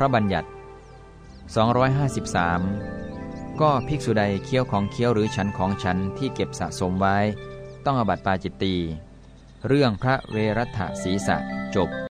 ระบัญญัติ 253 ก็ภิกษุใดเคี้ยวของเคี้ยวหรือฉันของฉันที่เก็บสะสมไว้ ต้องอบัติปาจิตตี เรื่องพระเวรัตถศีสะจบ